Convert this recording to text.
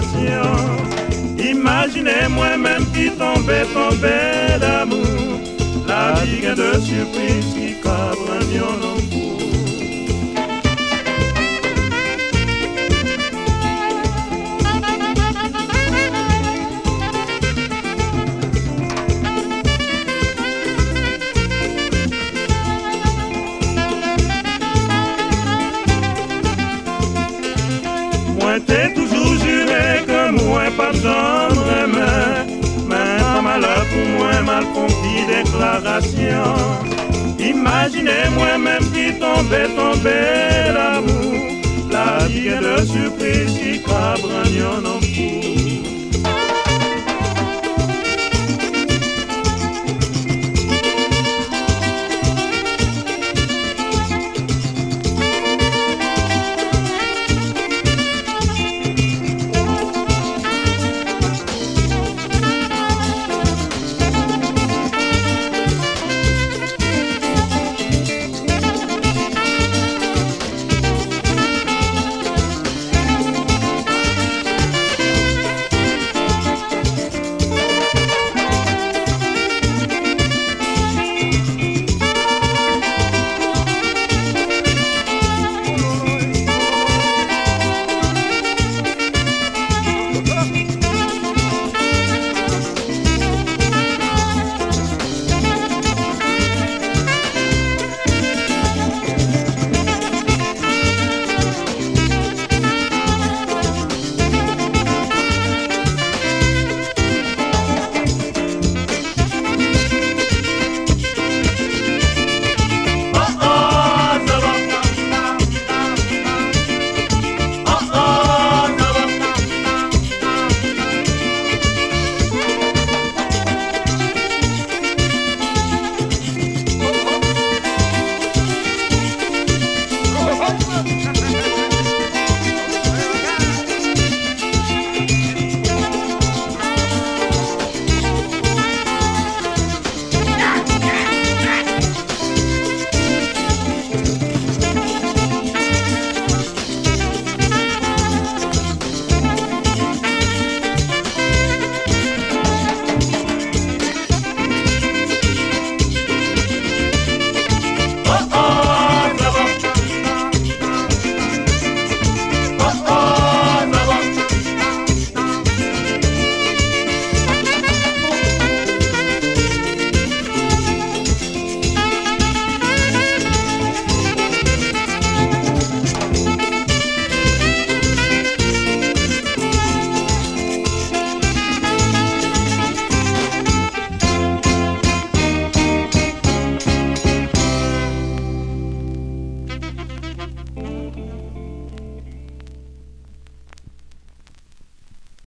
Déclaration Imaginez moi-même qui tombait, tombait d'amour. La vie de surprise qui cabre un t'ai toujours juré pas besoin de Mais pas malheur pour moi, mal compris déclaration. Imaginez moi-même qui tombait, tombait l'amour. La vie de surprise qui cabre un